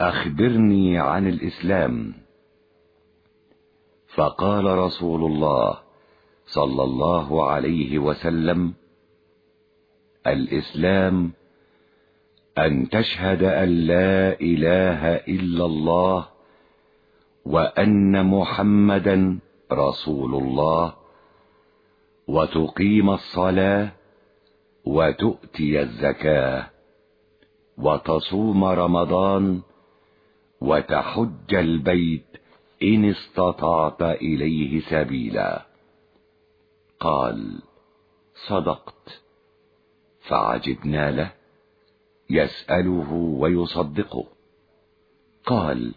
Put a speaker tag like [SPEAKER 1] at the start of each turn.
[SPEAKER 1] أخبرني عن الإسلام. فقال رسول الله صلى الله عليه وسلم الإسلام أن تشهد أن لا إله إلا الله وأن محمدا رسول الله وتقيم الصلاة وتؤتي الزكاة وتصوم رمضان وتحج البيت إن استطعت إليه سبيلا. قال صدقت. فعجبنا له يسأله ويصدقه. قال